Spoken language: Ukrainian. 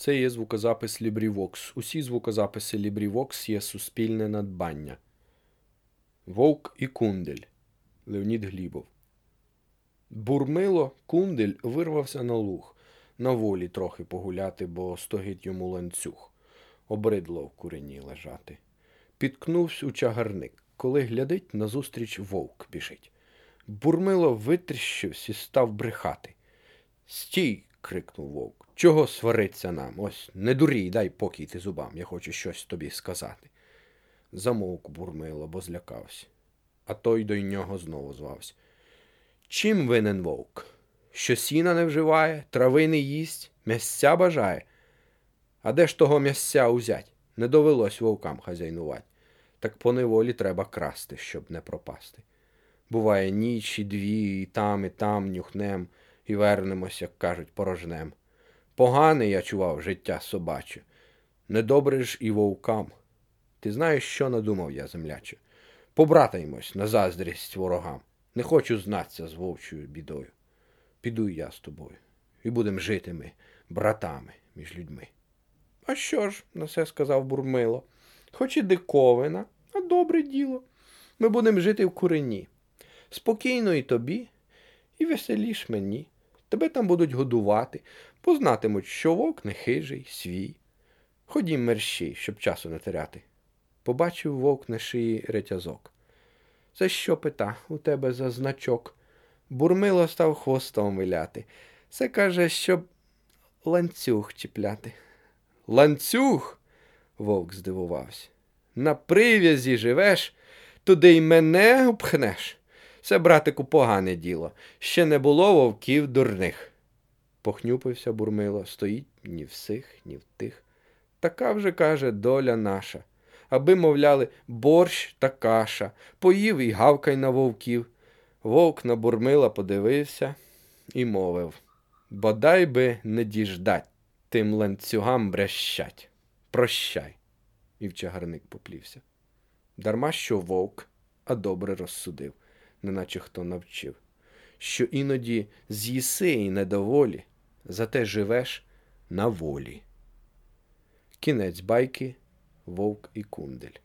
Це є звукозапис LibriVox. Усі звукозаписи LibriVox є суспільне надбання. Вовк і Кундель Леонід Глібов. Бурмило Кундель вирвався на луг, на волі трохи погуляти, бо стогить йому ланцюг. Обридло в курені лежати. Підкнувся у чагарник. Коли глядить, назустріч вовк біжить. Бурмило витріщився і став брехати. Стій. Крикнув вовк. Чого свариться нам? Ось не дурій, дай покій ти зубам, я хочу щось тобі сказати. Замовк бурмило, бо злякався, а той до нього знову звався. Чим винен вовк? Що сіна не вживає, трави не їсть, м'ясця бажає. А де ж того м'ясця узять? Не довелось вовкам хазяйнувати. Так по неволі треба красти, щоб не пропасти. Буває, ніч і дві, і там, і там нюхнем, і вернемось, як кажуть, порожнем. Погане я чував життя собаче, недобре ж і вовкам. Ти знаєш, що надумав я, земляче? Побратаймось на заздрість ворогам. Не хочу знатися з вовчою бідою. Піду я з тобою, і будем жити ми, братами між людьми. А що ж, на це сказав Бурмило, хоч і диковина, а добре діло. Ми будемо жити в курені. Спокійно і тобі, і веселіш мені. Тебе там будуть годувати, познатимуть, що вовк не хижий, свій. Ходім мерщій, щоб часу не теряти. Побачив вовк на шиї ретязок. Це що пита у тебе за значок? Бурмило став хвостом виляти. Це каже, щоб ланцюг чіпляти. Ланцюг? вовк здивувався. На прив'язі живеш, туди й мене обхнеш. Це, братику, погане діло. Ще не було вовків дурних. Похнюпився бурмило, стоїть ні в сих, ні в тих. Така вже, каже, доля наша. Аби, мовляли, борщ та каша, поїв і гавкай на вовків. Вовк на бурмила подивився і мовив Бодай би не діждать, тим ланцюгам брещать. Прощай. І в чагарник поплівся. Дарма що вовк, а добре розсудив, неначе хто навчив, що іноді з'їси і недоволі, зате живеш на волі. Кінець байки Вовк і Кундель